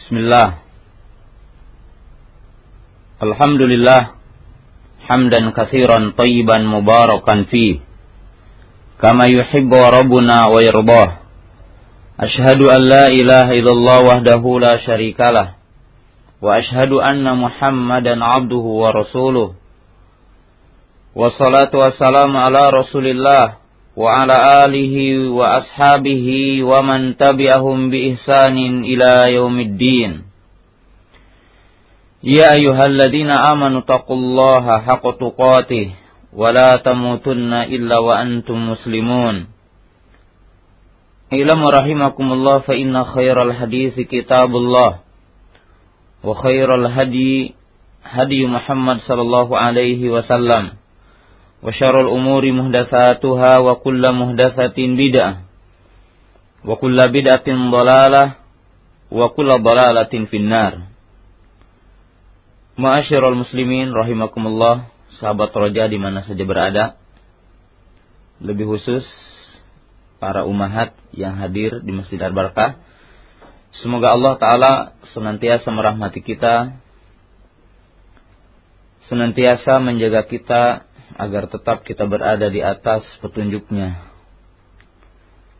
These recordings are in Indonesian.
Bismillah. Alhamdulillah hamdan katsiran tayyiban mubarakan fi kama yuhibbu rabbuna wa yardah. Ashhadu an la ilaha illallah wahdahu la syarikalah wa ashhadu anna Muhammadan abduhu wa rasuluh. Wassalatu wassalamu ala Rasulillah wa ala alihi wa ashabihi wa man tabi'ahum bi ihsanin ila yaumiddin. يا أيها الذين آمنوا اتقوا الله حق تقاته ولا تموتن إلا وأنتم مسلمون اعلموا رحمكم الله فإن خير الحديث كتاب الله وخير الهدي هدي محمد صلى الله عليه وسلم وشر الأمور مهدثاتها وكل مهدثة بدعة وكل بدعة ضلالة وكل ضلالة في النار Ma'asyiral muslimin rahimakumullah, sahabat roja di mana saja berada. Lebih khusus para umahat yang hadir di Masjid Ar-Barakah. Semoga Allah taala senantiasa merahmati kita, senantiasa menjaga kita agar tetap kita berada di atas petunjuknya.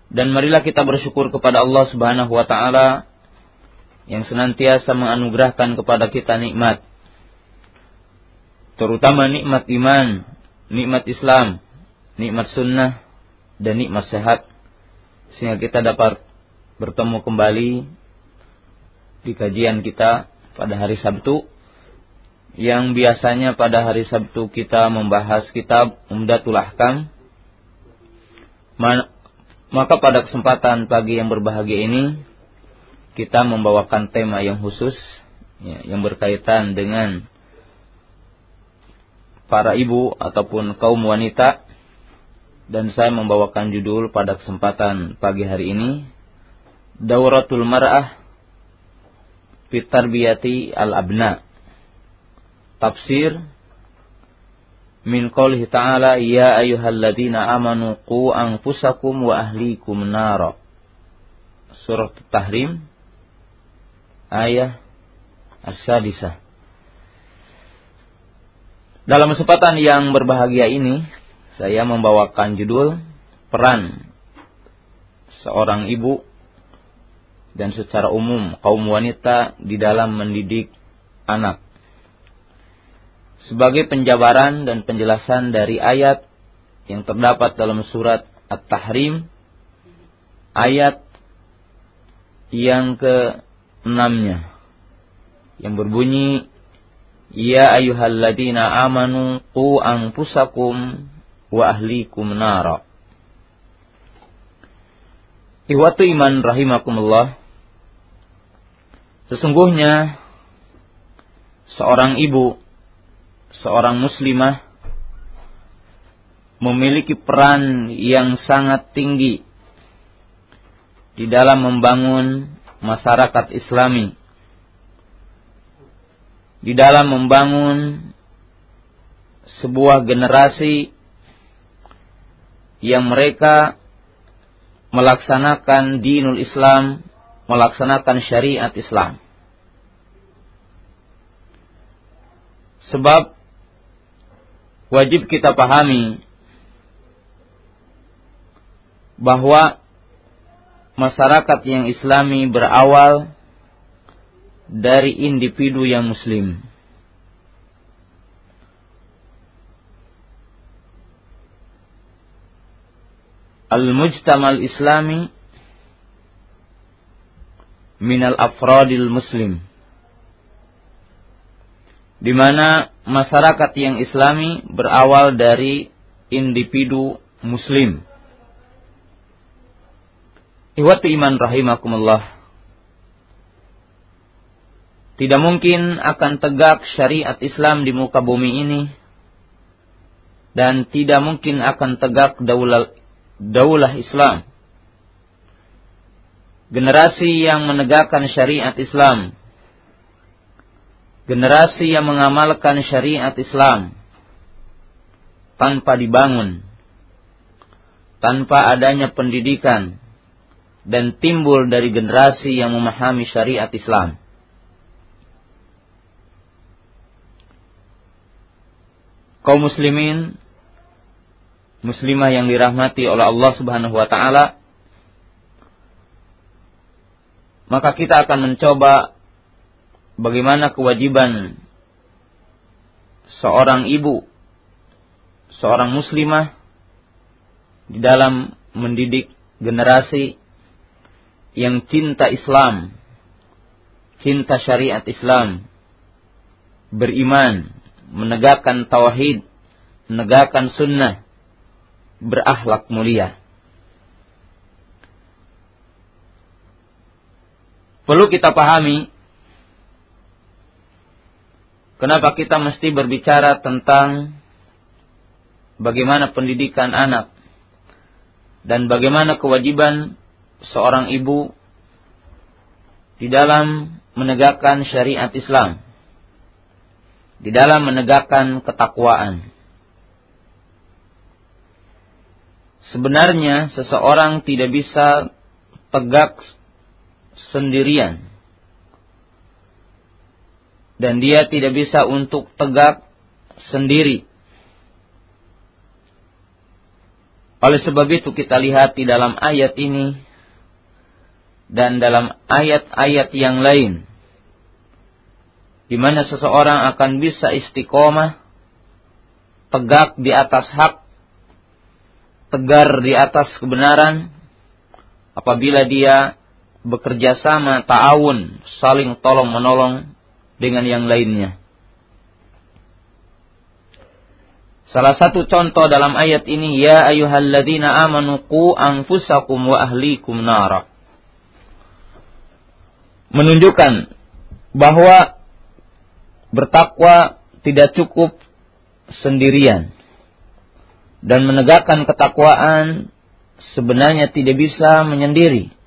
Dan marilah kita bersyukur kepada Allah Subhanahu wa taala yang senantiasa menganugerahkan kepada kita nikmat terutama nikmat iman, nikmat Islam, nikmat sunnah, dan nikmat sehat, sehingga kita dapat bertemu kembali di kajian kita pada hari Sabtu, yang biasanya pada hari Sabtu kita membahas kitab Umdatul Ahkam, maka pada kesempatan pagi yang berbahagia ini, kita membawakan tema yang khusus, ya, yang berkaitan dengan para ibu ataupun kaum wanita. Dan saya membawakan judul pada kesempatan pagi hari ini Dauratul Mar'ah Fitarbiyati Al-Abna Tafsir Min qawlihi ta'ala Ya ayuhalladzina amanu qu anfusakum wa ahlikum nara Surah Tahrim Ayah As-Sadisah dalam kesempatan yang berbahagia ini, saya membawakan judul peran seorang ibu dan secara umum kaum wanita di dalam mendidik anak. Sebagai penjabaran dan penjelasan dari ayat yang terdapat dalam surat At-Tahrim, ayat yang ke-6-nya yang berbunyi Ya ayyuhalladzina amanu qu anfusakum wa ahlikum nara. Ihwatu iman rahimakumullah. Sesungguhnya seorang ibu, seorang muslimah memiliki peran yang sangat tinggi di dalam membangun masyarakat Islami di dalam membangun sebuah generasi yang mereka melaksanakan dinul Islam, melaksanakan syariat Islam. Sebab wajib kita pahami bahwa masyarakat yang islami berawal dari individu yang muslim. Al-mujtamal islami minal afradil muslim. Di mana masyarakat yang islami berawal dari individu muslim. Iwatu iman rahimakumullah. Tidak mungkin akan tegak syariat Islam di muka bumi ini dan tidak mungkin akan tegak daulah, daulah Islam. Generasi yang menegakkan syariat Islam, generasi yang mengamalkan syariat Islam tanpa dibangun, tanpa adanya pendidikan, dan timbul dari generasi yang memahami syariat Islam. Kaum muslimin, muslimah yang dirahmati oleh Allah Subhanahu wa taala, maka kita akan mencoba bagaimana kewajiban seorang ibu seorang muslimah di dalam mendidik generasi yang cinta Islam, cinta syariat Islam, beriman, menegakkan tauhid, menegakkan sunnah, berakhlak mulia. Perlu kita pahami kenapa kita mesti berbicara tentang bagaimana pendidikan anak dan bagaimana kewajiban seorang ibu di dalam menegakkan syariat Islam, di dalam menegakkan ketakwaan. Sebenarnya seseorang tidak bisa tegak sendirian. Dan dia tidak bisa untuk tegak sendiri. Oleh sebab itu kita lihat di dalam ayat ini dan dalam ayat-ayat yang lain di mana seseorang akan bisa istiqomah tegak di atas hak tegar di atas kebenaran apabila dia bekerja sama, ta'awun, saling tolong menolong dengan yang lainnya. Salah satu contoh dalam ayat ini, Ya ayuhalladzina amanu ku anfusakum wa ahlikum nara. Menunjukkan bahwa bertakwa tidak cukup sendirian. Dan menegakkan ketakwaan sebenarnya tidak bisa menyendiri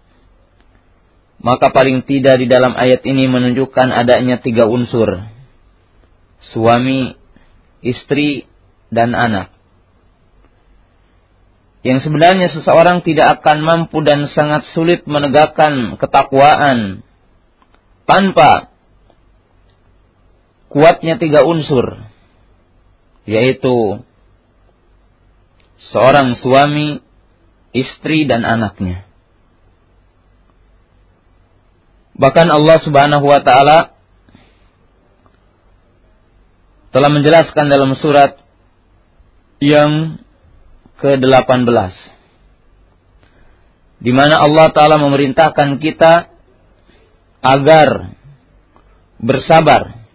maka paling tidak di dalam ayat ini menunjukkan adanya tiga unsur. Suami, istri, dan anak. Yang sebenarnya seseorang tidak akan mampu dan sangat sulit menegakkan ketakwaan tanpa kuatnya tiga unsur. Yaitu seorang suami, istri, dan anaknya. Bahkan Allah Subhanahu wa taala telah menjelaskan dalam surat yang ke-18 di mana Allah taala memerintahkan kita agar bersabar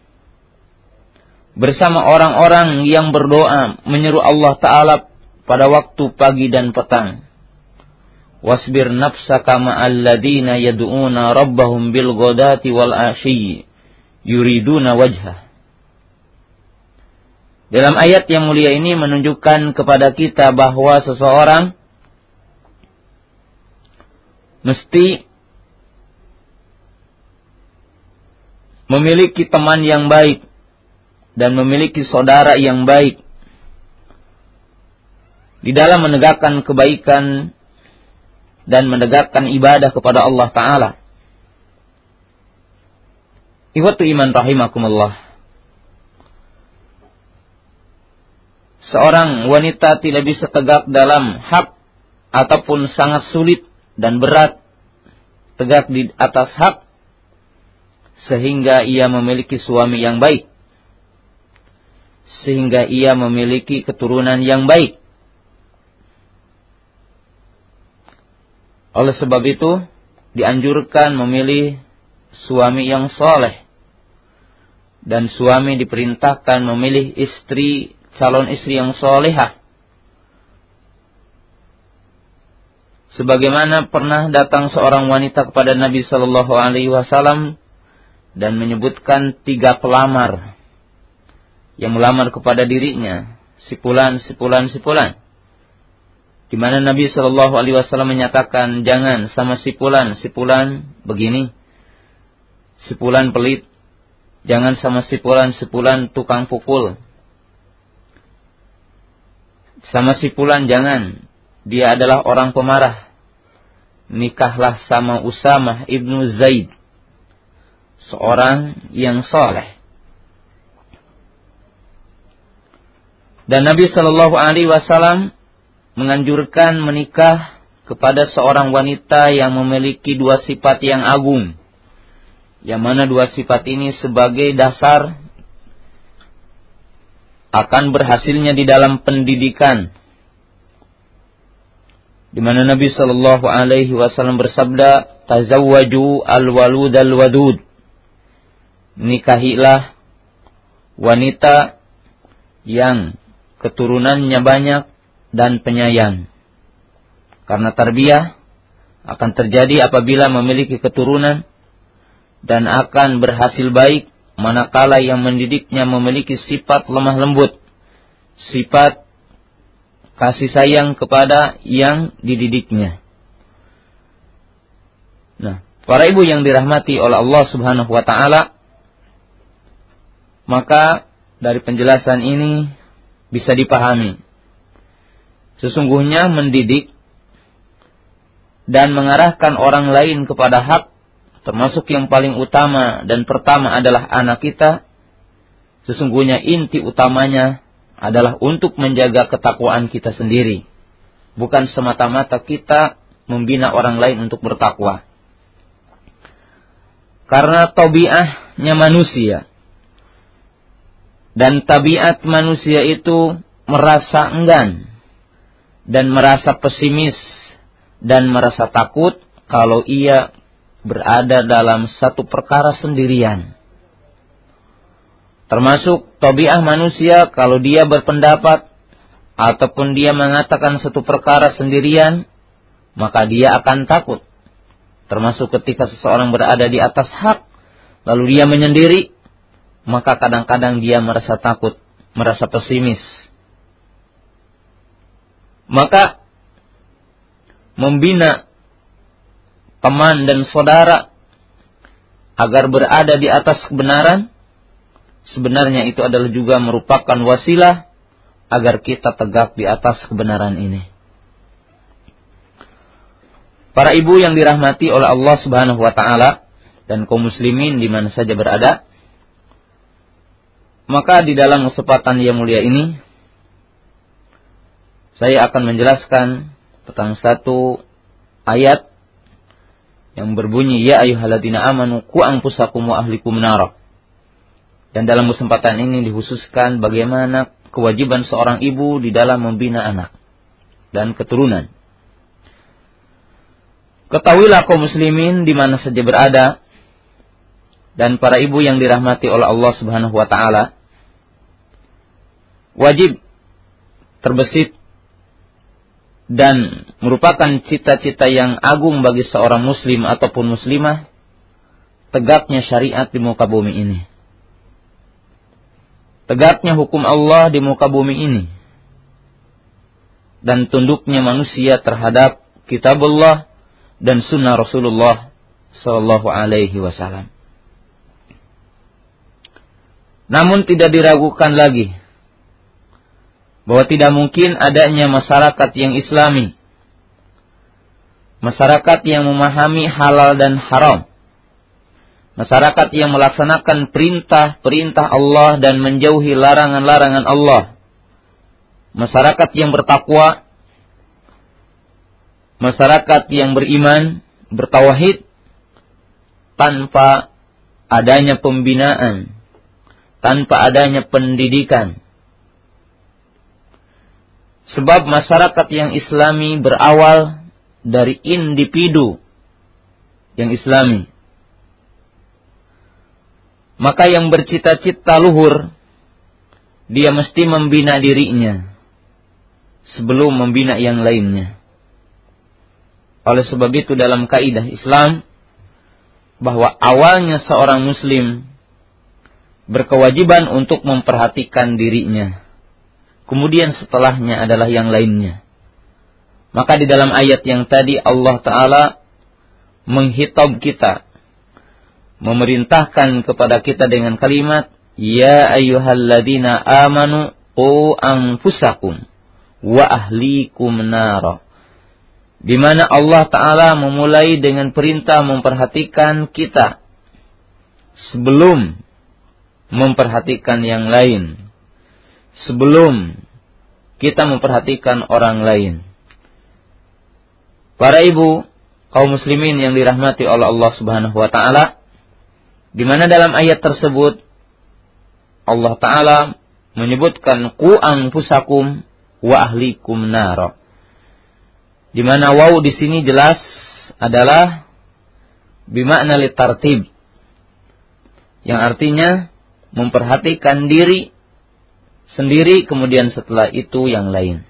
bersama orang-orang yang berdoa menyeru Allah taala pada waktu pagi dan petang wasbir nafsaka ma'alladina yad'una rabbahum bil ghadati wal asyi yuriduna wajhah dalam ayat yang mulia ini menunjukkan kepada kita bahwa seseorang mesti memiliki teman yang baik dan memiliki saudara yang baik. Di dalam menegakkan kebaikan dan menegakkan ibadah kepada Allah Ta'ala. Iwatu iman rahimakumullah. Seorang wanita tidak bisa tegak dalam hak ataupun sangat sulit dan berat tegak di atas hak sehingga ia memiliki suami yang baik sehingga ia memiliki keturunan yang baik Oleh sebab itu, dianjurkan memilih suami yang soleh. Dan suami diperintahkan memilih istri, calon istri yang solehah. Sebagaimana pernah datang seorang wanita kepada Nabi Shallallahu Alaihi Wasallam dan menyebutkan tiga pelamar yang melamar kepada dirinya, sipulan, sipulan, sipulan di mana Nabi Shallallahu Alaihi Wasallam menyatakan jangan sama sipulan, sipulan begini, sipulan pelit, jangan sama sipulan, sipulan tukang pukul, sama sipulan jangan, dia adalah orang pemarah. Nikahlah sama Usamah ibnu Zaid, seorang yang soleh. Dan Nabi Shallallahu Alaihi Wasallam menganjurkan menikah kepada seorang wanita yang memiliki dua sifat yang agung. Yang mana dua sifat ini sebagai dasar akan berhasilnya di dalam pendidikan. Di mana Nabi Shallallahu Alaihi Wasallam bersabda, "Tazawwaju al-walud al-wadud." Nikahilah wanita yang keturunannya banyak dan penyayang. Karena tarbiyah akan terjadi apabila memiliki keturunan dan akan berhasil baik manakala yang mendidiknya memiliki sifat lemah lembut, sifat kasih sayang kepada yang dididiknya. Nah, para ibu yang dirahmati oleh Allah Subhanahu wa taala, maka dari penjelasan ini bisa dipahami. Sesungguhnya mendidik dan mengarahkan orang lain kepada hak, termasuk yang paling utama dan pertama adalah anak kita, sesungguhnya inti utamanya adalah untuk menjaga ketakwaan kita sendiri. Bukan semata-mata kita membina orang lain untuk bertakwa. Karena tabiahnya manusia. Dan tabiat manusia itu merasa enggan dan merasa pesimis dan merasa takut kalau ia berada dalam satu perkara sendirian. Termasuk tobiah manusia kalau dia berpendapat ataupun dia mengatakan satu perkara sendirian, maka dia akan takut. Termasuk ketika seseorang berada di atas hak, lalu dia menyendiri, maka kadang-kadang dia merasa takut, merasa pesimis. Maka membina teman dan saudara agar berada di atas kebenaran, sebenarnya itu adalah juga merupakan wasilah agar kita tegak di atas kebenaran ini. Para ibu yang dirahmati oleh Allah Subhanahu wa taala dan kaum muslimin di mana saja berada, maka di dalam kesempatan yang mulia ini saya akan menjelaskan tentang satu ayat yang berbunyi ya ayyuhalladzina amanu qu anfusakum wa ahlikum nar. Dan dalam kesempatan ini dikhususkan bagaimana kewajiban seorang ibu di dalam membina anak dan keturunan. Ketahuilah kaum muslimin di mana saja berada dan para ibu yang dirahmati oleh Allah Subhanahu wa taala wajib terbesit dan merupakan cita-cita yang agung bagi seorang muslim ataupun muslimah tegaknya syariat di muka bumi ini. Tegaknya hukum Allah di muka bumi ini. Dan tunduknya manusia terhadap kitabullah dan sunnah Rasulullah sallallahu alaihi wasallam. Namun tidak diragukan lagi bahwa tidak mungkin adanya masyarakat yang islami. Masyarakat yang memahami halal dan haram. Masyarakat yang melaksanakan perintah-perintah Allah dan menjauhi larangan-larangan Allah. Masyarakat yang bertakwa. Masyarakat yang beriman, bertawahid tanpa adanya pembinaan, tanpa adanya pendidikan Sebab masyarakat yang islami berawal dari individu yang islami. Maka yang bercita-cita luhur, dia mesti membina dirinya sebelum membina yang lainnya. Oleh sebab itu dalam kaidah Islam, bahwa awalnya seorang muslim berkewajiban untuk memperhatikan dirinya Kemudian setelahnya adalah yang lainnya. Maka di dalam ayat yang tadi Allah Ta'ala menghitab kita. Memerintahkan kepada kita dengan kalimat, Ya ayyuhalladzina amanu qu anfusakum wa ahlikum nara. Di mana Allah Ta'ala memulai dengan perintah memperhatikan kita sebelum memperhatikan yang lain sebelum kita memperhatikan orang lain. Para ibu, kaum muslimin yang dirahmati oleh Allah Subhanahu wa taala, di mana dalam ayat tersebut Allah taala menyebutkan ku anfusakum wa ahlikum naro. Di mana waw di sini jelas adalah bimakna litartib. Yang artinya memperhatikan diri sendiri kemudian setelah itu yang lain.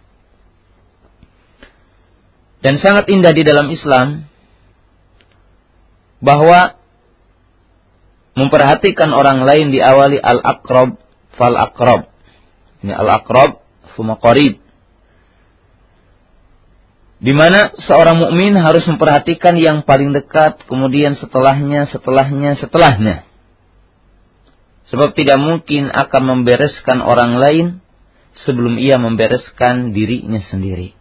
Dan sangat indah di dalam Islam bahwa memperhatikan orang lain diawali al-aqrab fal aqrab. Ini al-aqrab summa qarib. Di mana seorang mukmin harus memperhatikan yang paling dekat, kemudian setelahnya, setelahnya, setelahnya. Sebab tidak mungkin akan membereskan orang lain sebelum ia membereskan dirinya sendiri.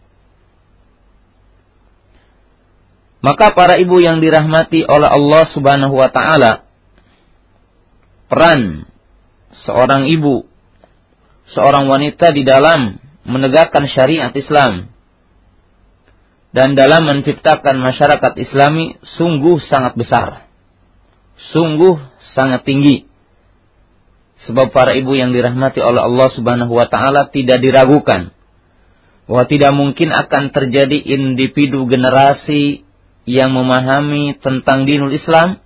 Maka para ibu yang dirahmati oleh Allah Subhanahu wa taala peran seorang ibu, seorang wanita di dalam menegakkan syariat Islam dan dalam menciptakan masyarakat Islami sungguh sangat besar. Sungguh sangat tinggi. Sebab para ibu yang dirahmati oleh Allah Subhanahu wa taala tidak diragukan bahwa tidak mungkin akan terjadi individu generasi yang memahami tentang dinul Islam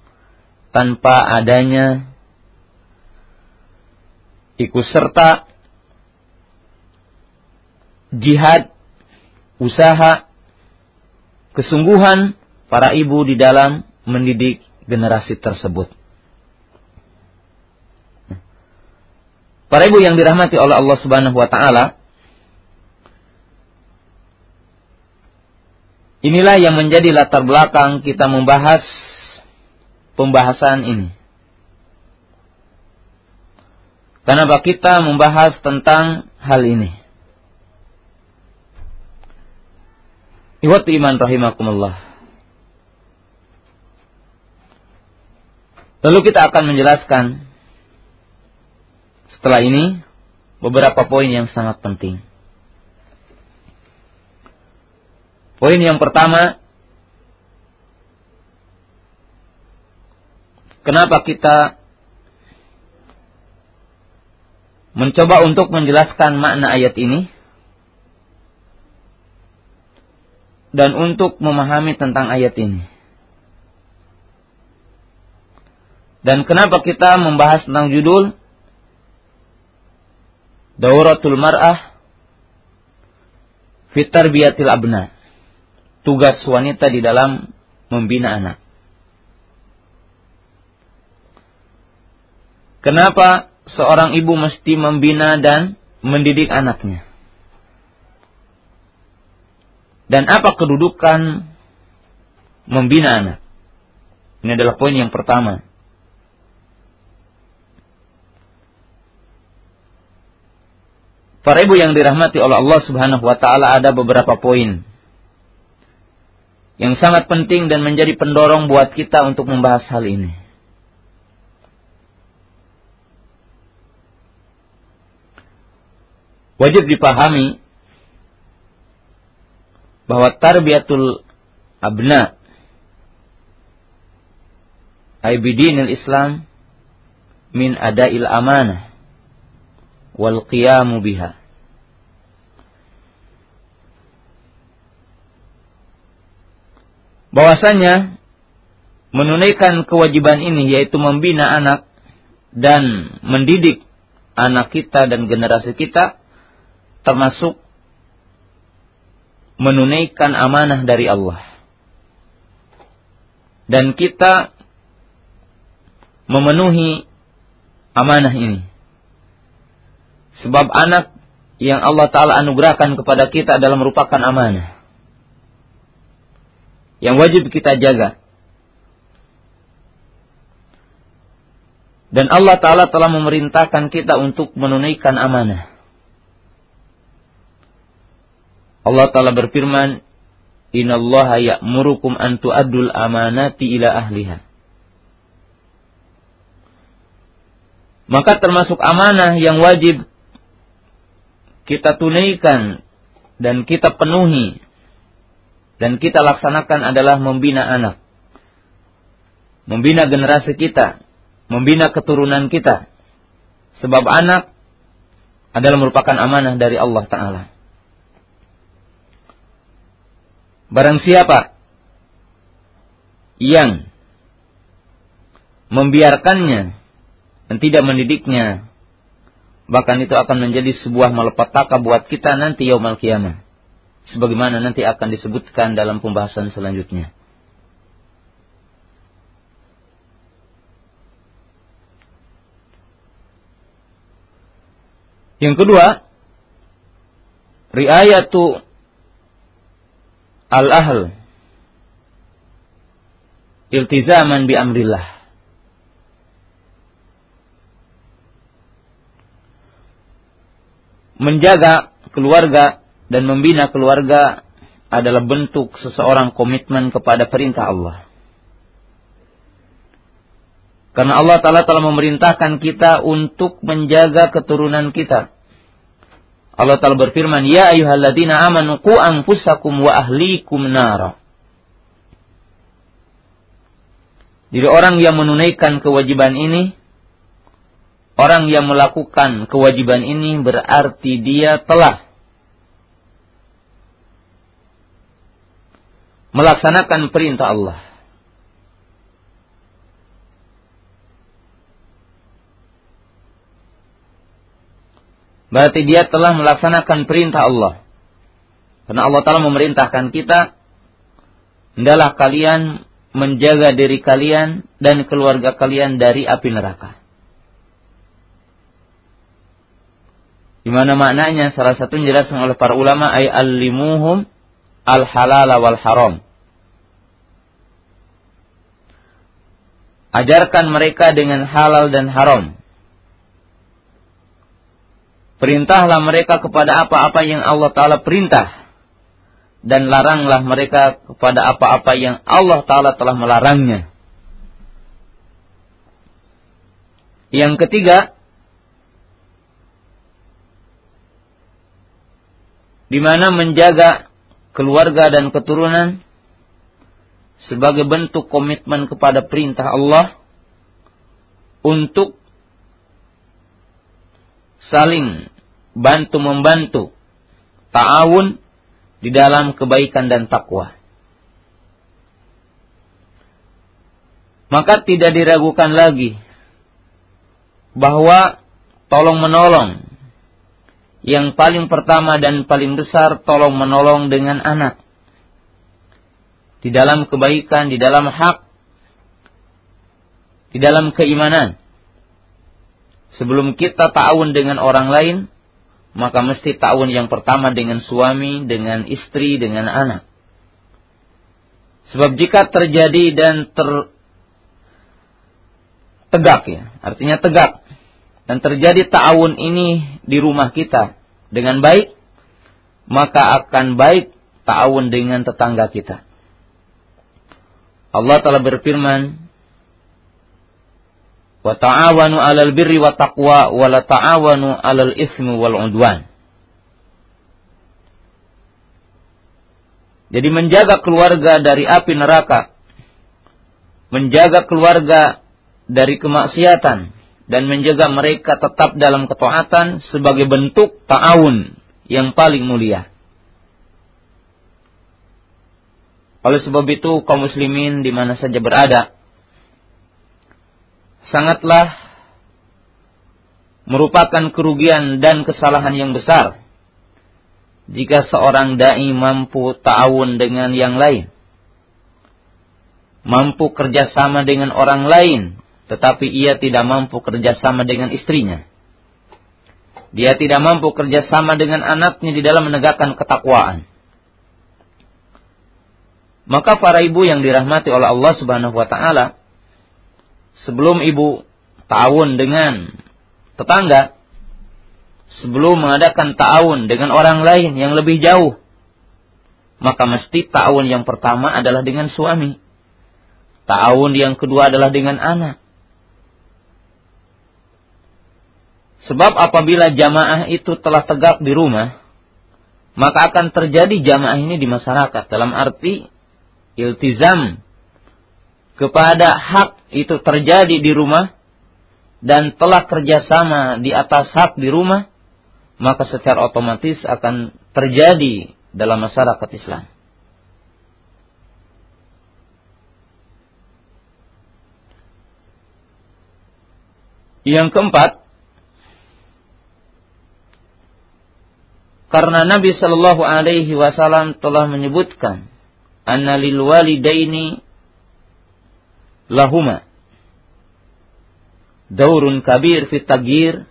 tanpa adanya ikut serta jihad, usaha, kesungguhan para ibu di dalam mendidik generasi tersebut. Para ibu yang dirahmati oleh Allah Subhanahu wa taala, inilah yang menjadi latar belakang kita membahas pembahasan ini. Kenapa kita membahas tentang hal ini? Iwat iman rahimakumullah. Lalu kita akan menjelaskan setelah ini beberapa poin yang sangat penting. Poin yang pertama, kenapa kita mencoba untuk menjelaskan makna ayat ini? dan untuk memahami tentang ayat ini. Dan kenapa kita membahas tentang judul Dauratul Mar'ah Fitar Biatil Abna Tugas wanita di dalam membina anak Kenapa seorang ibu mesti membina dan mendidik anaknya? Dan apa kedudukan membina anak? Ini adalah poin yang pertama. Para ibu yang dirahmati oleh Allah Subhanahu wa taala ada beberapa poin yang sangat penting dan menjadi pendorong buat kita untuk membahas hal ini. Wajib dipahami bahwa tarbiyatul abna aibidinil Islam min adail amanah wal qiyamu biha. Bahwasanya menunaikan kewajiban ini yaitu membina anak dan mendidik anak kita dan generasi kita termasuk menunaikan amanah dari Allah. Dan kita memenuhi amanah ini. Sebab anak yang Allah Ta'ala anugerahkan kepada kita adalah merupakan amanah. Yang wajib kita jaga. Dan Allah Ta'ala telah memerintahkan kita untuk menunaikan amanah. Allah Ta'ala berfirman, Innallaha ya'murukum an tu'addul amanati ila ahliha. Maka termasuk amanah yang wajib kita tunaikan dan kita penuhi dan kita laksanakan adalah membina anak. Membina generasi kita, membina keturunan kita. Sebab anak adalah merupakan amanah dari Allah Ta'ala. Barang siapa yang membiarkannya dan tidak mendidiknya, bahkan itu akan menjadi sebuah malapetaka buat kita nanti yaumul kiamah. Sebagaimana nanti akan disebutkan dalam pembahasan selanjutnya. Yang kedua, riayatu al-ahl iltizaman bi amrillah. Menjaga keluarga dan membina keluarga adalah bentuk seseorang komitmen kepada perintah Allah. Karena Allah Ta'ala telah memerintahkan kita untuk menjaga keturunan kita. Allah Ta'ala berfirman, Ya ayuhalladzina amanu ku anfusakum wa ahlikum nara. Jadi orang yang menunaikan kewajiban ini, orang yang melakukan kewajiban ini berarti dia telah melaksanakan perintah Allah. Berarti dia telah melaksanakan perintah Allah. Karena Allah telah memerintahkan kita, hendaklah kalian menjaga diri kalian dan keluarga kalian dari api neraka. Di mana maknanya salah satu dijelaskan oleh para ulama ay allimuhum al wal haram. Ajarkan mereka dengan halal dan haram. Perintahlah mereka kepada apa-apa yang Allah Ta'ala perintah dan laranglah mereka kepada apa-apa yang Allah Ta'ala telah melarangnya. Yang ketiga, di mana menjaga keluarga dan keturunan sebagai bentuk komitmen kepada perintah Allah untuk saling bantu membantu ta'awun di dalam kebaikan dan takwa. Maka tidak diragukan lagi bahwa tolong menolong yang paling pertama dan paling besar tolong menolong dengan anak. Di dalam kebaikan, di dalam hak, di dalam keimanan. Sebelum kita ta'awun dengan orang lain, maka mesti ta'awun yang pertama dengan suami, dengan istri, dengan anak. Sebab jika terjadi dan ter tegak ya, artinya tegak dan terjadi ta'awun ini di rumah kita dengan baik, maka akan baik ta'awun dengan tetangga kita. Allah telah berfirman, wa ta'awanu 'alal birri wa taqwa wa la ta'awanu 'alal ismi wal. Jadi menjaga keluarga dari api neraka, menjaga keluarga dari kemaksiatan dan menjaga mereka tetap dalam ketaatan sebagai bentuk ta'awun yang paling mulia. Oleh sebab itu kaum muslimin di mana saja berada sangatlah merupakan kerugian dan kesalahan yang besar jika seorang dai mampu ta'awun dengan yang lain. Mampu kerjasama dengan orang lain, tetapi ia tidak mampu kerjasama dengan istrinya. Dia tidak mampu kerjasama dengan anaknya di dalam menegakkan ketakwaan. Maka para ibu yang dirahmati oleh Allah Subhanahu wa taala, sebelum ibu ta'awun dengan tetangga, sebelum mengadakan ta'awun dengan orang lain yang lebih jauh, maka mesti ta'awun yang pertama adalah dengan suami. Ta'awun yang kedua adalah dengan anak. Sebab apabila jamaah itu telah tegak di rumah, maka akan terjadi jamaah ini di masyarakat. Dalam arti iltizam kepada hak itu terjadi di rumah dan telah kerjasama di atas hak di rumah, maka secara otomatis akan terjadi dalam masyarakat Islam. Yang keempat, karena Nabi Shallallahu Alaihi Wasallam telah menyebutkan, anna lil walidaini lahuma daurun kabir fit tagir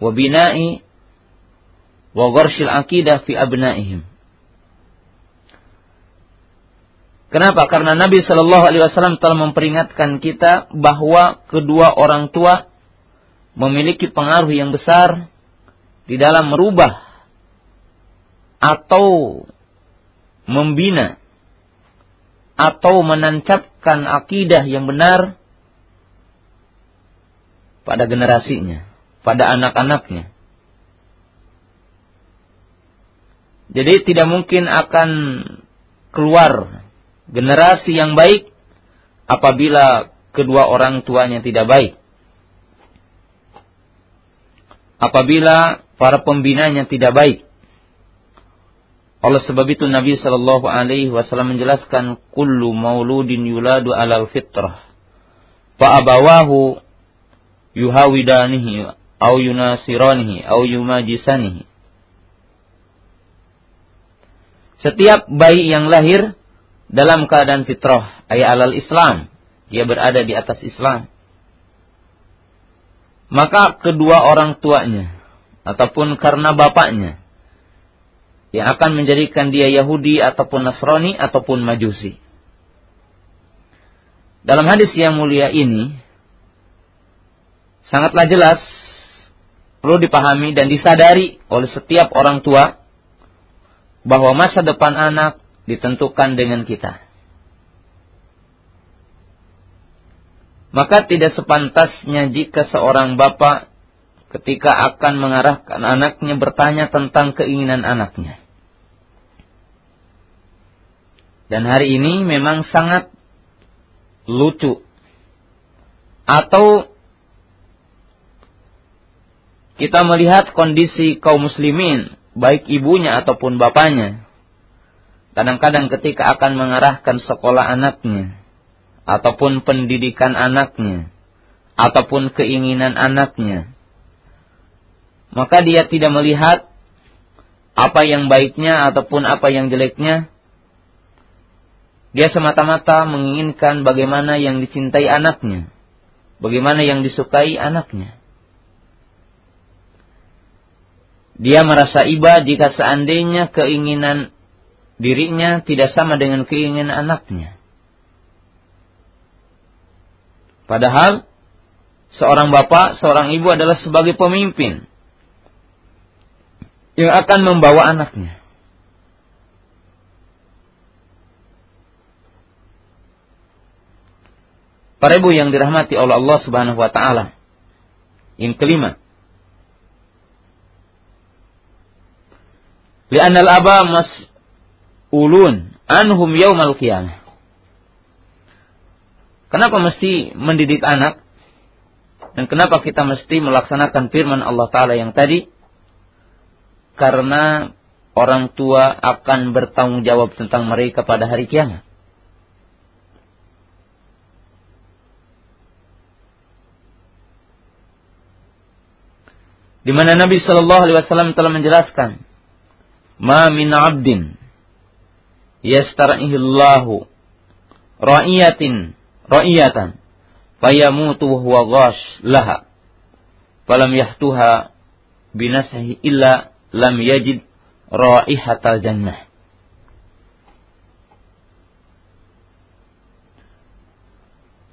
wa bina'i wa aqidah fi abnaihim. Kenapa? Karena Nabi Shallallahu Alaihi Wasallam telah memperingatkan kita bahwa kedua orang tua memiliki pengaruh yang besar di dalam merubah atau membina atau menancapkan akidah yang benar pada generasinya, pada anak-anaknya. Jadi tidak mungkin akan keluar generasi yang baik apabila kedua orang tuanya tidak baik. Apabila para pembinanya tidak baik. Oleh sebab itu Nabi Shallallahu Alaihi Wasallam menjelaskan kullu mauludin yuladu alal fitrah. Fa'abawahu yuhawidanihi au yunasiranihi au yumajisanihi. Setiap bayi yang lahir dalam keadaan fitrah, ay alal Islam, dia berada di atas Islam. Maka kedua orang tuanya ataupun karena bapaknya yang akan menjadikan dia Yahudi ataupun Nasrani ataupun Majusi. Dalam hadis yang mulia ini sangatlah jelas perlu dipahami dan disadari oleh setiap orang tua bahwa masa depan anak ditentukan dengan kita. Maka tidak sepantasnya jika seorang bapak ketika akan mengarahkan anaknya bertanya tentang keinginan anaknya. Dan hari ini memang sangat lucu. Atau kita melihat kondisi kaum muslimin, baik ibunya ataupun bapaknya, Kadang-kadang ketika akan mengarahkan sekolah anaknya, ataupun pendidikan anaknya, ataupun keinginan anaknya, maka dia tidak melihat apa yang baiknya ataupun apa yang jeleknya. Dia semata-mata menginginkan bagaimana yang dicintai anaknya, bagaimana yang disukai anaknya. Dia merasa iba jika seandainya keinginan dirinya tidak sama dengan keinginan anaknya. Padahal seorang bapak, seorang ibu adalah sebagai pemimpin yang akan membawa anaknya. Para ibu yang dirahmati oleh Allah Subhanahu wa taala. Yang kelima. Li'anna al-aba mas ulun anhum yaumal qiyamah. Kenapa mesti mendidik anak? Dan kenapa kita mesti melaksanakan firman Allah Ta'ala yang tadi? Karena orang tua akan bertanggung jawab tentang mereka pada hari kiamat. Di mana Nabi Shallallahu Alaihi Wasallam telah menjelaskan, "Ma min abdin yastarihillahu ra'iyatin ra'iyatan fayamutu wa huwa ghash laha falam yahtuha binasahi illa lam yajid ra'ihatal jannah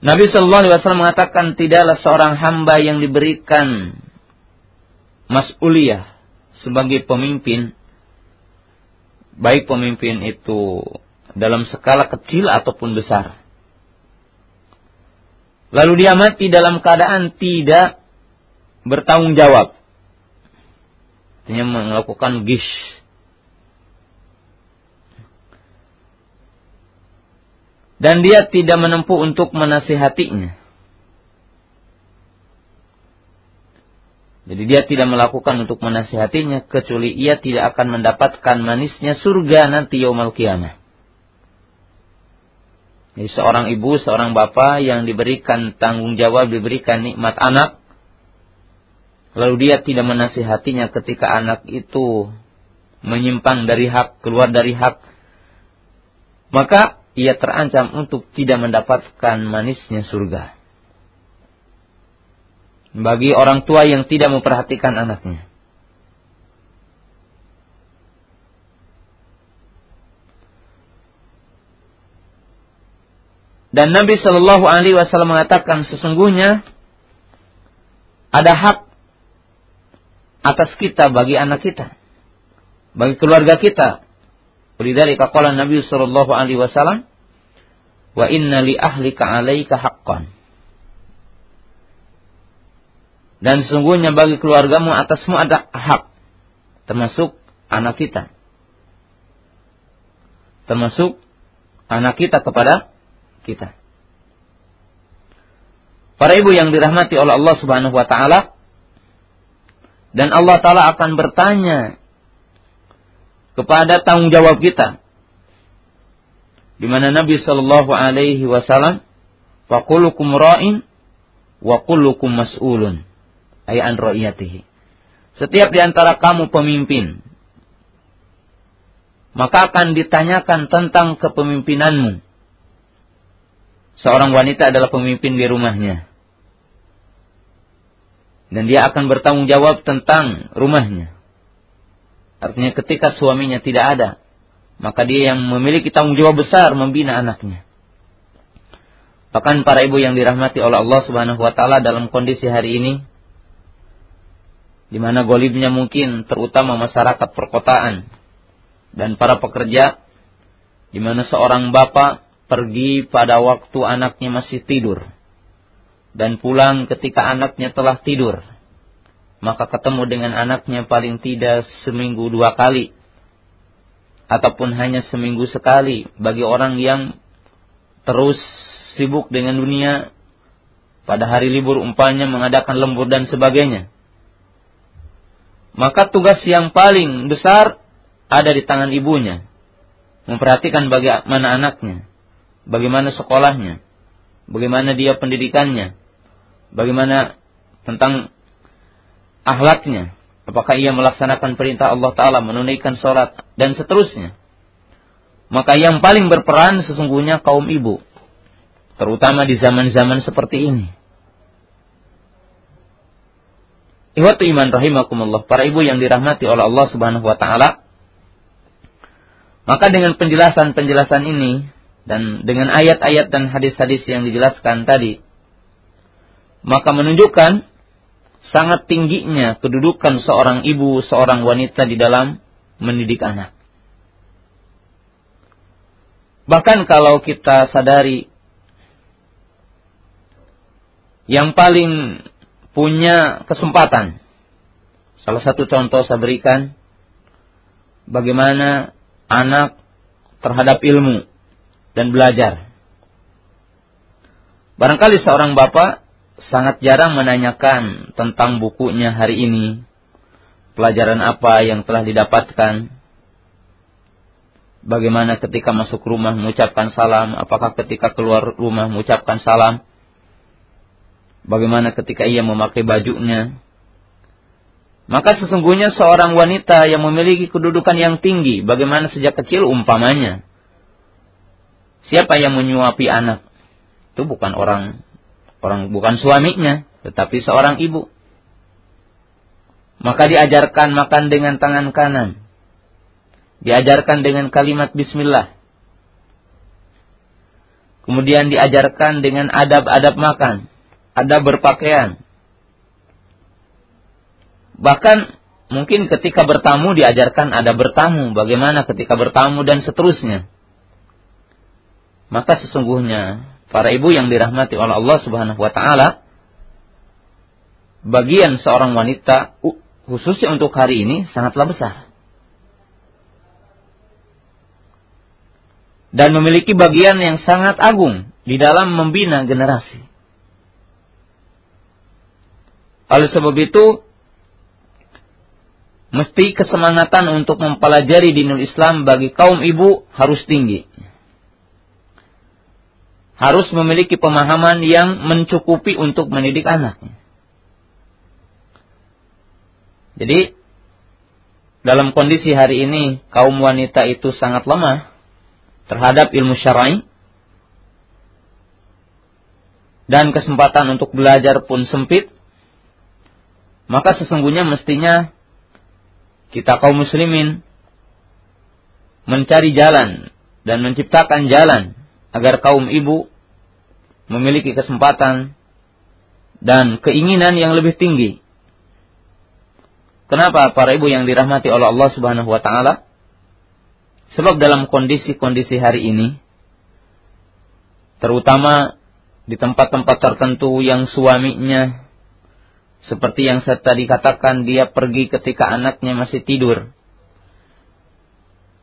Nabi Shallallahu Alaihi Wasallam mengatakan tidaklah seorang hamba yang diberikan mas'uliyah sebagai pemimpin baik pemimpin itu dalam skala kecil ataupun besar. Lalu dia mati dalam keadaan tidak bertanggung jawab. Artinya melakukan gish. Dan dia tidak menempuh untuk menasihatinya. Jadi dia tidak melakukan untuk menasihatinya kecuali ia tidak akan mendapatkan manisnya surga nanti yaumul kiamah. Jadi seorang ibu, seorang bapak yang diberikan tanggung jawab, diberikan nikmat anak, lalu dia tidak menasihatinya ketika anak itu menyimpang dari hak, keluar dari hak, maka ia terancam untuk tidak mendapatkan manisnya surga bagi orang tua yang tidak memperhatikan anaknya. Dan Nabi Shallallahu Alaihi Wasallam mengatakan sesungguhnya ada hak atas kita bagi anak kita, bagi keluarga kita. Dari qala Nabi Shallallahu Alaihi Wasallam, wa inna li ahlika alaika haqqan. Dan sungguhnya bagi keluargamu atasmu ada hak. Termasuk anak kita. Termasuk anak kita kepada kita. Para ibu yang dirahmati oleh Allah Subhanahu wa taala dan Allah taala akan bertanya kepada tanggung jawab kita. Di mana Nabi sallallahu alaihi wasallam faqulukum ra'in wa kullukum mas'ulun ay an ra'iyatihi. Setiap di antara kamu pemimpin, maka akan ditanyakan tentang kepemimpinanmu. Seorang wanita adalah pemimpin di rumahnya. Dan dia akan bertanggung jawab tentang rumahnya. Artinya ketika suaminya tidak ada, maka dia yang memiliki tanggung jawab besar membina anaknya. Bahkan para ibu yang dirahmati oleh Allah Subhanahu wa taala dalam kondisi hari ini di mana golibnya mungkin terutama masyarakat perkotaan dan para pekerja, di mana seorang bapak pergi pada waktu anaknya masih tidur dan pulang ketika anaknya telah tidur, maka ketemu dengan anaknya paling tidak seminggu dua kali. Ataupun hanya seminggu sekali. Bagi orang yang terus sibuk dengan dunia pada hari libur umpamanya mengadakan lembur dan sebagainya. Maka tugas yang paling besar ada di tangan ibunya. Memperhatikan bagaimana anaknya, bagaimana sekolahnya, bagaimana dia pendidikannya, bagaimana tentang ahlaknya, apakah ia melaksanakan perintah Allah Ta'ala, menunaikan sholat, dan seterusnya. Maka yang paling berperan sesungguhnya kaum ibu, terutama di zaman-zaman seperti ini. Ihwatu iman rahimakumullah, para ibu yang dirahmati oleh Allah Subhanahu wa taala. Maka dengan penjelasan-penjelasan ini dan dengan ayat-ayat dan hadis-hadis yang dijelaskan tadi, maka menunjukkan sangat tingginya kedudukan seorang ibu, seorang wanita di dalam mendidik anak. Bahkan kalau kita sadari yang paling punya kesempatan. Salah satu contoh saya berikan bagaimana anak terhadap ilmu dan belajar. Barangkali seorang bapak sangat jarang menanyakan tentang bukunya hari ini, pelajaran apa yang telah didapatkan, bagaimana ketika masuk rumah mengucapkan salam, apakah ketika keluar rumah mengucapkan salam, Bagaimana ketika ia memakai bajunya? Maka sesungguhnya seorang wanita yang memiliki kedudukan yang tinggi, bagaimana sejak kecil umpamanya. Siapa yang menyuapi anak? Itu bukan orang orang bukan suaminya, tetapi seorang ibu. Maka diajarkan makan dengan tangan kanan. Diajarkan dengan kalimat bismillah. Kemudian diajarkan dengan adab-adab makan ada berpakaian. Bahkan mungkin ketika bertamu diajarkan ada bertamu, bagaimana ketika bertamu dan seterusnya. Maka sesungguhnya para ibu yang dirahmati oleh Allah Subhanahu wa taala bagian seorang wanita khususnya untuk hari ini sangatlah besar. Dan memiliki bagian yang sangat agung di dalam membina generasi. Oleh sebab itu, mesti kesemangatan untuk mempelajari dinul Islam bagi kaum ibu harus tinggi. Harus memiliki pemahaman yang mencukupi untuk mendidik anaknya. Jadi, dalam kondisi hari ini, kaum wanita itu sangat lemah terhadap ilmu syar'i dan kesempatan untuk belajar pun sempit, maka sesungguhnya mestinya kita kaum muslimin mencari jalan dan menciptakan jalan agar kaum ibu memiliki kesempatan dan keinginan yang lebih tinggi. Kenapa para ibu yang dirahmati oleh Allah Subhanahu wa taala? Sebab dalam kondisi-kondisi hari ini terutama di tempat-tempat tertentu yang suaminya seperti yang saya tadi katakan, dia pergi ketika anaknya masih tidur.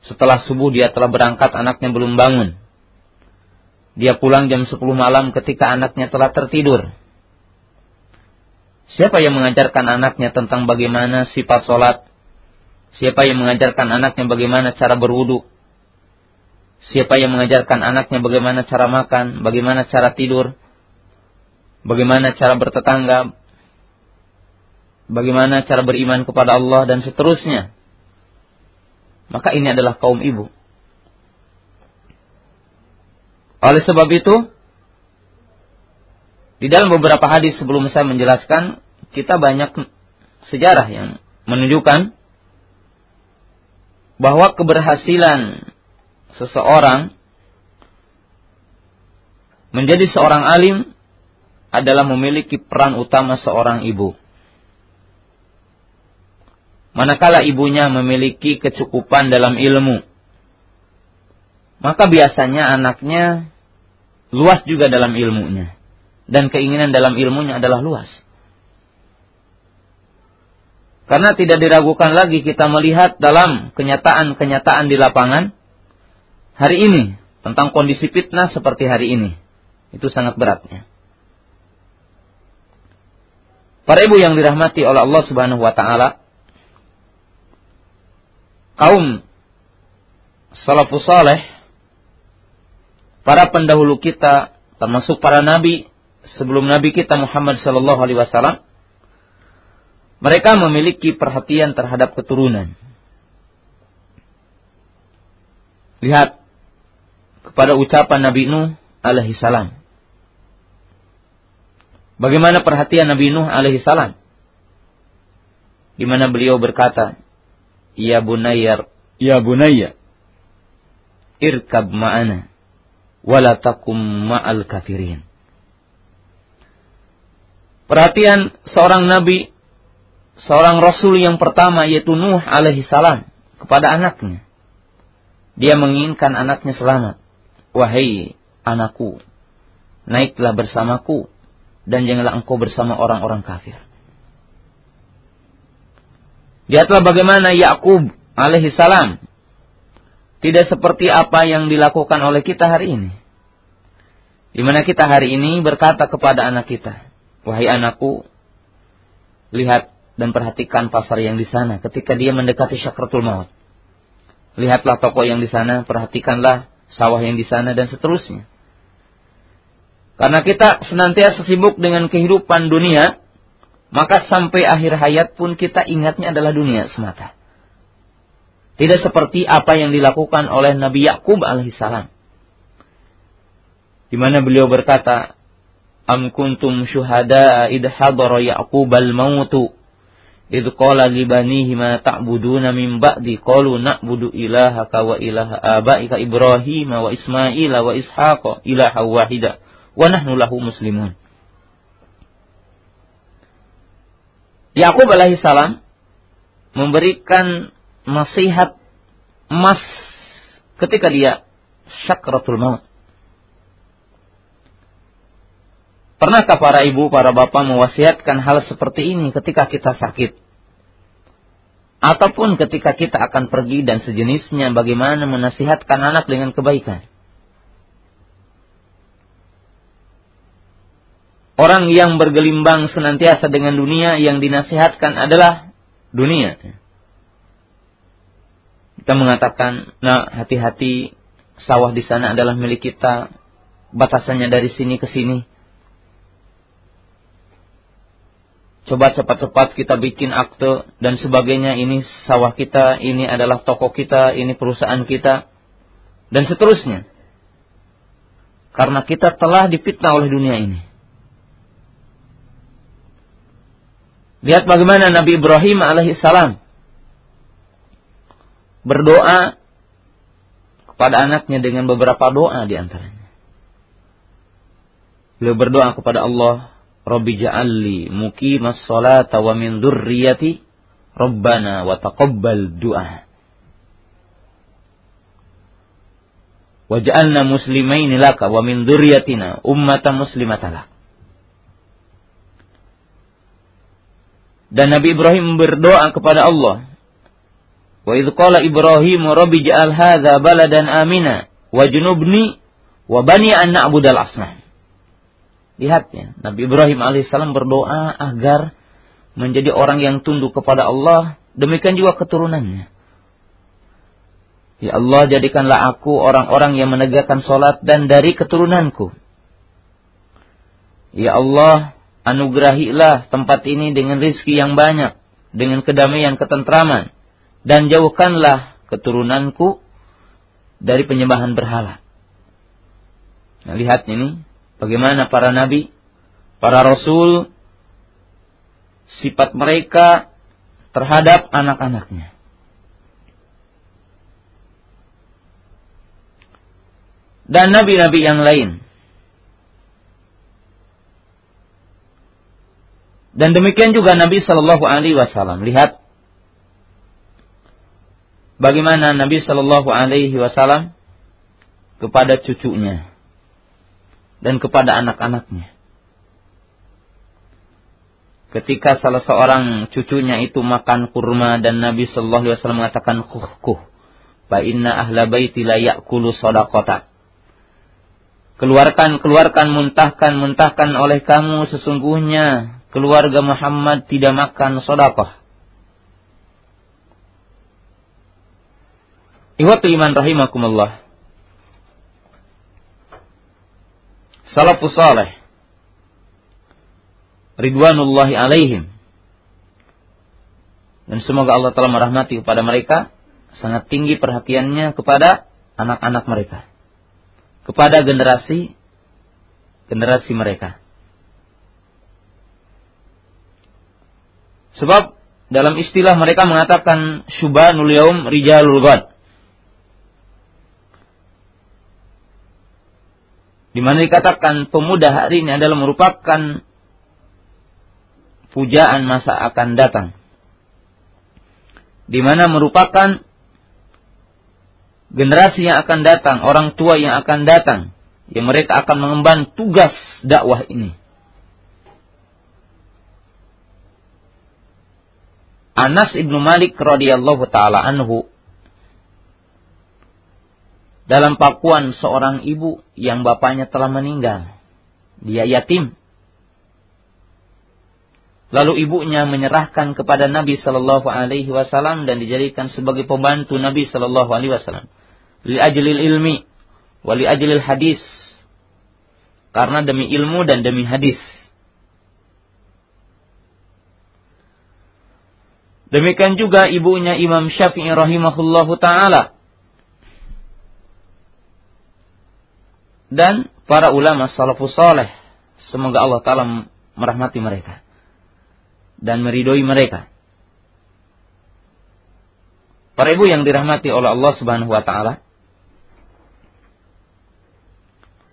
Setelah subuh dia telah berangkat, anaknya belum bangun. Dia pulang jam 10 malam ketika anaknya telah tertidur. Siapa yang mengajarkan anaknya tentang bagaimana sifat sholat? Siapa yang mengajarkan anaknya bagaimana cara berwudu? Siapa yang mengajarkan anaknya bagaimana cara makan, bagaimana cara tidur, bagaimana cara bertetangga, bagaimana cara beriman kepada Allah dan seterusnya. Maka ini adalah kaum ibu. Oleh sebab itu, di dalam beberapa hadis sebelum saya menjelaskan, kita banyak sejarah yang menunjukkan bahwa keberhasilan seseorang menjadi seorang alim adalah memiliki peran utama seorang ibu manakala ibunya memiliki kecukupan dalam ilmu. Maka biasanya anaknya luas juga dalam ilmunya. Dan keinginan dalam ilmunya adalah luas. Karena tidak diragukan lagi kita melihat dalam kenyataan-kenyataan di lapangan hari ini tentang kondisi fitnah seperti hari ini. Itu sangat beratnya. Para ibu yang dirahmati oleh Allah Subhanahu wa taala, kaum salafus saleh, para pendahulu kita, termasuk para nabi sebelum nabi kita Muhammad sallallahu alaihi wasallam, mereka memiliki perhatian terhadap keturunan. Lihat kepada ucapan Nabi Nuh alaihi salam. Bagaimana perhatian Nabi Nuh alaihi salam? Di mana beliau berkata, Ya bunayyar, ya bunayya, irkab ma'ana, wala takum ma'al kafirin. Perhatian seorang nabi, seorang rasul yang pertama yaitu Nuh alaihi salam kepada anaknya. Dia menginginkan anaknya selamat. Wahai anakku, naiklah bersamaku dan janganlah engkau bersama orang-orang kafir. Lihatlah bagaimana Yakub alaihi salam tidak seperti apa yang dilakukan oleh kita hari ini. Di mana kita hari ini berkata kepada anak kita, "Wahai anakku, lihat dan perhatikan pasar yang di sana ketika dia mendekati syakratul maut. Lihatlah toko yang di sana, perhatikanlah sawah yang di sana dan seterusnya." Karena kita senantiasa sibuk dengan kehidupan dunia, maka sampai akhir hayat pun kita ingatnya adalah dunia semata. Tidak seperti apa yang dilakukan oleh Nabi Yakub alaihissalam. Di mana beliau berkata, Am kuntum syuhada id hadara Yaqub al-mautu id qala li banihi ma ta'buduna min ba'di qalu na'budu ilahaka wa ilaha abaika Ibrahim wa Ismail wa Ishaq ilaha wahida wa nahnu lahu muslimun. Yakub alaihissalam memberikan nasihat emas ketika dia syakratul maut. Pernahkah para ibu, para bapak mewasiatkan hal seperti ini ketika kita sakit? Ataupun ketika kita akan pergi dan sejenisnya bagaimana menasihatkan anak dengan kebaikan? Orang yang bergelimbang senantiasa dengan dunia yang dinasihatkan adalah dunia. Kita mengatakan, nah hati-hati sawah di sana adalah milik kita, batasannya dari sini ke sini. coba cepat-cepat kita bikin akte dan sebagainya ini sawah kita, ini adalah toko kita, ini perusahaan kita dan seterusnya. Karena kita telah dipitnah oleh dunia ini. Lihat bagaimana Nabi Ibrahim alaihissalam berdoa kepada anaknya dengan beberapa doa di antaranya. Beliau berdoa kepada Allah, Rabbi ja'alli muqimas salata wa min dzurriyyati Rabbana wa taqabbal du'a. Waj'alna muslimaini laka wa min dzurriyyatina ummatan muslimatan lak. Dan Nabi Ibrahim berdoa kepada Allah. Wa idh qala Ibrahim rabbi ja'al hadza baladan amina wajnubni wa bani an na'budal asnam. Lihatnya, Nabi Ibrahim alaihissalam berdoa agar menjadi orang yang tunduk kepada Allah, demikian juga keturunannya. Ya Allah, jadikanlah aku orang-orang yang menegakkan sholat dan dari keturunanku. Ya Allah, anugerahilah tempat ini dengan rizki yang banyak, dengan kedamaian, ketentraman, dan jauhkanlah keturunanku dari penyembahan berhala. Nah, lihat ini, Bagaimana para nabi, para rasul, sifat mereka terhadap anak-anaknya. Dan nabi-nabi yang lain. Dan demikian juga Nabi Shallallahu Alaihi Wasallam. Lihat bagaimana Nabi Shallallahu Alaihi Wasallam kepada cucunya dan kepada anak-anaknya. Ketika salah seorang cucunya itu makan kurma dan Nabi Shallallahu Alaihi Wasallam mengatakan kuh kuh, fa inna ahla baiti la yakulu sodakota. Keluarkan, keluarkan, muntahkan, muntahkan oleh kamu sesungguhnya keluarga Muhammad tidak makan sodakoh. Iwatu iman rahimakumullah. salafus saleh. Ridwanullahi alaihim. Dan semoga Allah telah merahmati kepada mereka. Sangat tinggi perhatiannya kepada anak-anak mereka. Kepada generasi generasi mereka. Sebab dalam istilah mereka mengatakan syubanul yaum rijalul ghad di mana dikatakan pemuda hari ini adalah merupakan pujaan masa akan datang. Di mana merupakan generasi yang akan datang, orang tua yang akan datang, yang mereka akan mengemban tugas dakwah ini. Anas ibnu Malik radhiyallahu taala anhu dalam pakuan seorang ibu yang bapaknya telah meninggal. Dia yatim. Lalu ibunya menyerahkan kepada Nabi Shallallahu Alaihi Wasallam dan dijadikan sebagai pembantu Nabi Shallallahu Alaihi Wasallam. Li ajlil ilmi, wali ajlil hadis. Karena demi ilmu dan demi hadis. Demikian juga ibunya Imam Syafi'i rahimahullahu taala dan para ulama salafus saleh. Semoga Allah Ta'ala merahmati mereka. Dan meridoi mereka. Para ibu yang dirahmati oleh Allah Subhanahu wa taala.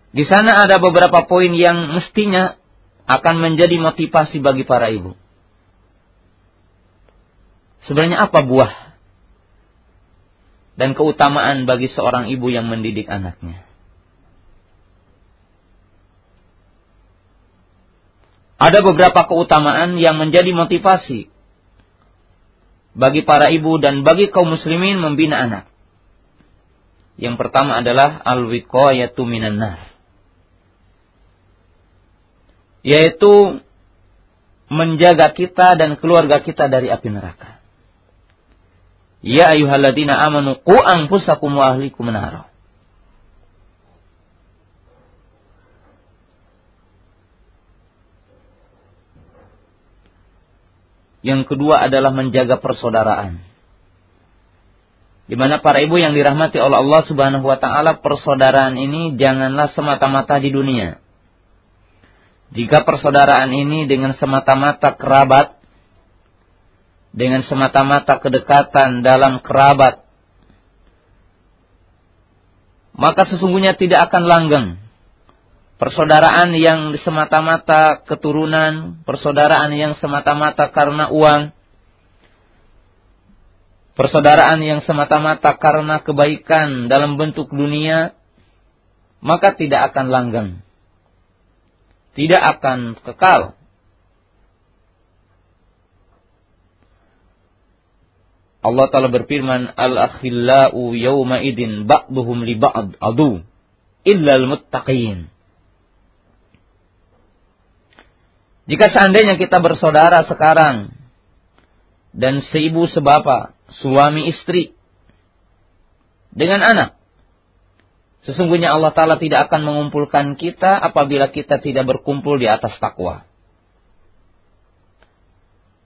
Di sana ada beberapa poin yang mestinya akan menjadi motivasi bagi para ibu. Sebenarnya apa buah dan keutamaan bagi seorang ibu yang mendidik anaknya? Ada beberapa keutamaan yang menjadi motivasi bagi para ibu dan bagi kaum muslimin membina anak. Yang pertama adalah al-wiqayatu minan nar. Yaitu menjaga kita dan keluarga kita dari api neraka. Ya ayyuhalladzina amanu qu anfusakum wa ahlikum. Yang kedua adalah menjaga persaudaraan. Di mana para ibu yang dirahmati oleh Allah Subhanahu wa taala, persaudaraan ini janganlah semata-mata di dunia. Jika persaudaraan ini dengan semata-mata kerabat, dengan semata-mata kedekatan dalam kerabat, maka sesungguhnya tidak akan langgeng. Persaudaraan yang semata-mata keturunan, persaudaraan yang semata-mata karena uang, persaudaraan yang semata-mata karena kebaikan dalam bentuk dunia, maka tidak akan langgeng. Tidak akan kekal. Allah Ta'ala berfirman, Al-akhillau yawma idin ba'duhum li ba'd adu, illa al-muttaqin. Jika seandainya kita bersaudara sekarang, dan seibu sebapa, suami istri, dengan anak, sesungguhnya Allah Ta'ala tidak akan mengumpulkan kita apabila kita tidak berkumpul di atas takwa.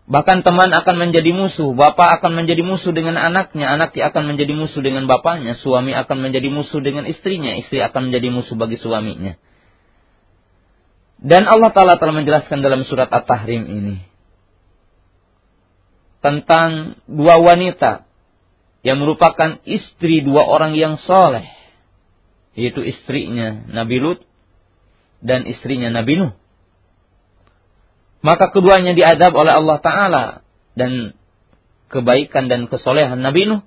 Bahkan teman akan menjadi musuh, bapak akan menjadi musuh dengan anaknya, anak akan menjadi musuh dengan bapaknya, suami akan menjadi musuh dengan istrinya, istri akan menjadi musuh bagi suaminya. Dan Allah Ta'ala telah menjelaskan dalam surat At-Tahrim ini. Tentang dua wanita yang merupakan istri dua orang yang soleh. Yaitu istrinya Nabi Lut dan istrinya Nabi Nuh maka keduanya diadab oleh Allah Ta'ala. Dan kebaikan dan kesolehan Nabi Nuh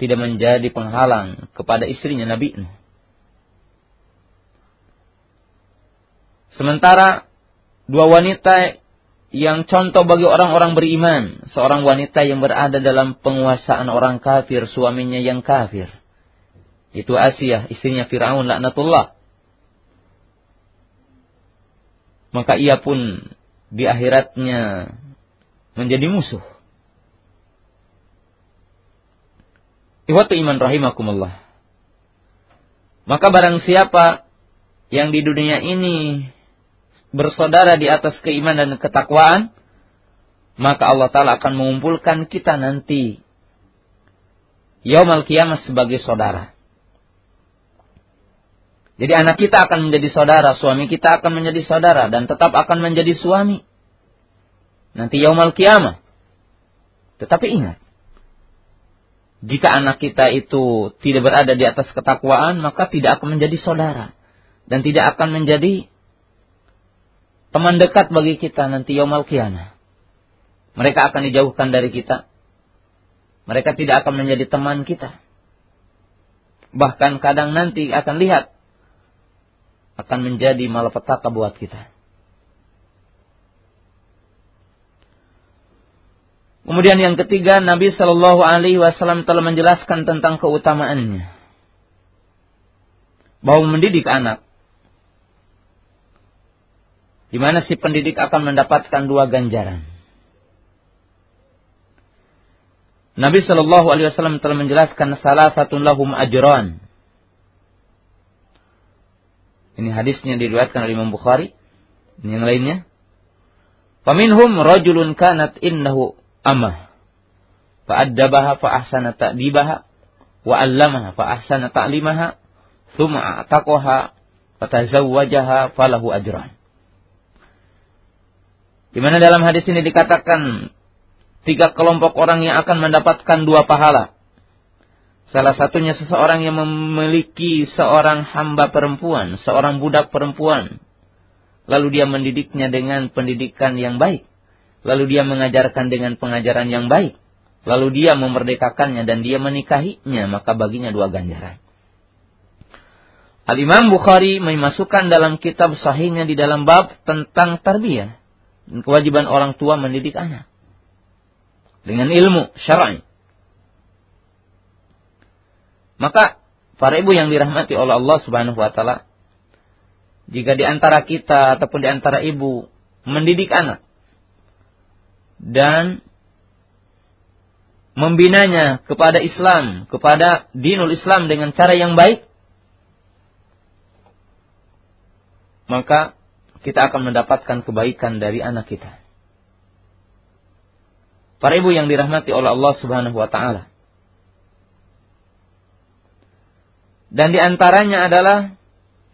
tidak menjadi penghalang kepada istrinya Nabi Nuh. Sementara dua wanita yang contoh bagi orang-orang beriman, seorang wanita yang berada dalam penguasaan orang kafir, suaminya yang kafir. Itu Asia, istrinya Firaun laknatullah. Maka ia pun di akhiratnya menjadi musuh. Iwatu iman rahimakumullah. Maka barang siapa yang di dunia ini bersaudara di atas keimanan dan ketakwaan, maka Allah Ta'ala akan mengumpulkan kita nanti yaumal kiamat sebagai saudara. Jadi anak kita akan menjadi saudara, suami kita akan menjadi saudara dan tetap akan menjadi suami. Nanti yaumal kiamah. Tetapi ingat, jika anak kita itu tidak berada di atas ketakwaan, maka tidak akan menjadi saudara dan tidak akan menjadi teman dekat bagi kita nanti yaumal kiamah. Mereka akan dijauhkan dari kita. Mereka tidak akan menjadi teman kita. Bahkan kadang nanti akan lihat akan menjadi malapetaka buat kita. Kemudian yang ketiga, Nabi Shallallahu Alaihi Wasallam telah menjelaskan tentang keutamaannya, bahwa mendidik anak, di mana si pendidik akan mendapatkan dua ganjaran. Nabi Shallallahu Alaihi Wasallam telah menjelaskan salah satu lahum ajran. Ini hadisnya diriwayatkan oleh Imam Bukhari. Ini yang lainnya. Faminhum rajulun kanat innahu amah. Fa'addabaha fa'ahsana ta'dibaha. Wa allamaha fa'ahsana ta'limaha. Thumma a'taqaha fatazawwajaha falahu ajran. Di mana dalam hadis ini dikatakan tiga kelompok orang yang akan mendapatkan dua pahala. Salah satunya seseorang yang memiliki seorang hamba perempuan, seorang budak perempuan. Lalu dia mendidiknya dengan pendidikan yang baik. Lalu dia mengajarkan dengan pengajaran yang baik. Lalu dia memerdekakannya dan dia menikahinya, maka baginya dua ganjaran. Al-Imam Bukhari memasukkan dalam kitab sahihnya di dalam bab tentang tarbiyah kewajiban orang tua mendidik anak dengan ilmu syar'i. Maka para ibu yang dirahmati oleh Allah Subhanahu wa taala jika di antara kita ataupun di antara ibu mendidik anak dan membinanya kepada Islam, kepada dinul Islam dengan cara yang baik, maka kita akan mendapatkan kebaikan dari anak kita. Para ibu yang dirahmati oleh Allah Subhanahu wa taala. Dan di antaranya adalah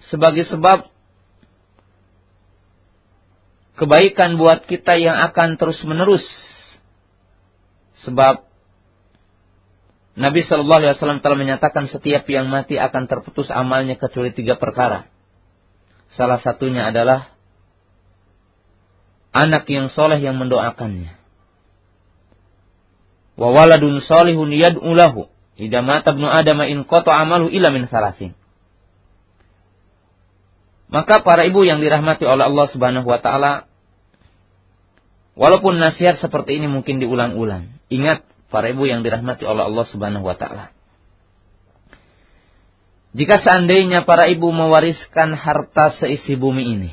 sebagai sebab kebaikan buat kita yang akan terus-menerus. Sebab Nabi Wasallam telah menyatakan setiap yang mati akan terputus amalnya kecuali tiga perkara. Salah satunya adalah anak yang soleh yang mendoakannya. Wa waladun solihun yad'u lahu. Idza mata ibnu Adam in qata amalu illa min salasin. Maka para ibu yang dirahmati oleh Allah Subhanahu wa taala walaupun nasihat seperti ini mungkin diulang-ulang, ingat para ibu yang dirahmati oleh Allah Subhanahu wa taala. Jika seandainya para ibu mewariskan harta seisi bumi ini,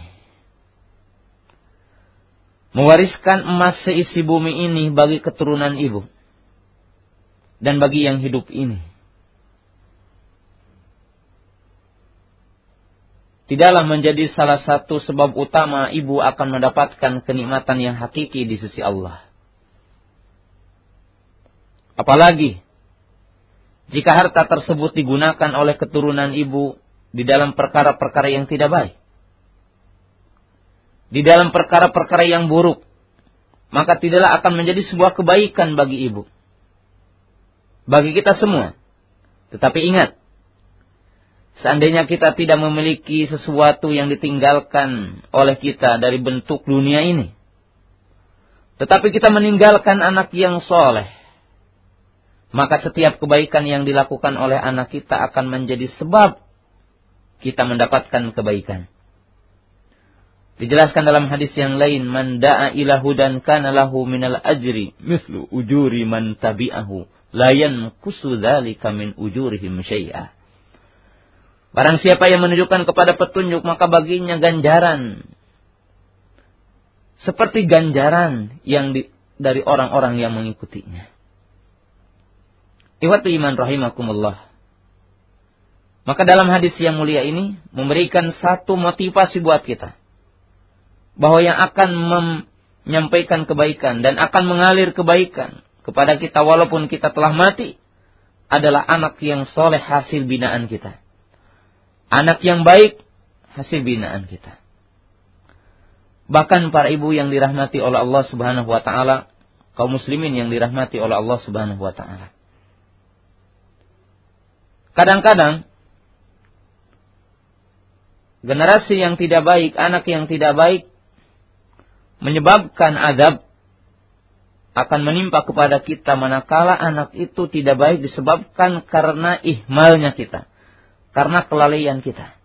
mewariskan emas seisi bumi ini bagi keturunan ibu, dan bagi yang hidup ini, tidaklah menjadi salah satu sebab utama ibu akan mendapatkan kenikmatan yang hakiki di sisi Allah. Apalagi jika harta tersebut digunakan oleh keturunan ibu di dalam perkara-perkara yang tidak baik. Di dalam perkara-perkara yang buruk. Maka tidaklah akan menjadi sebuah kebaikan bagi ibu. Bagi kita semua. Tetapi ingat. Seandainya kita tidak memiliki sesuatu yang ditinggalkan oleh kita dari bentuk dunia ini. Tetapi kita meninggalkan anak yang soleh maka setiap kebaikan yang dilakukan oleh anak kita akan menjadi sebab kita mendapatkan kebaikan. Dijelaskan dalam hadis yang lain, man da'a ila hudan kana lahu minal ajri mislu ujuri man tabi'ahu la yanqusu dzalika min ujurihim syai'a. Barang siapa yang menunjukkan kepada petunjuk maka baginya ganjaran seperti ganjaran yang di, dari orang-orang yang mengikutinya. Iwatu iman rahimakumullah. Maka dalam hadis yang mulia ini memberikan satu motivasi buat kita. Bahwa yang akan menyampaikan kebaikan dan akan mengalir kebaikan kepada kita walaupun kita telah mati adalah anak yang soleh hasil binaan kita. Anak yang baik hasil binaan kita. Bahkan para ibu yang dirahmati oleh Allah Subhanahu wa taala, kaum muslimin yang dirahmati oleh Allah Subhanahu wa taala. Kadang-kadang generasi yang tidak baik, anak yang tidak baik menyebabkan adab akan menimpa kepada kita manakala anak itu tidak baik disebabkan karena ihmalnya kita, karena kelalaian kita.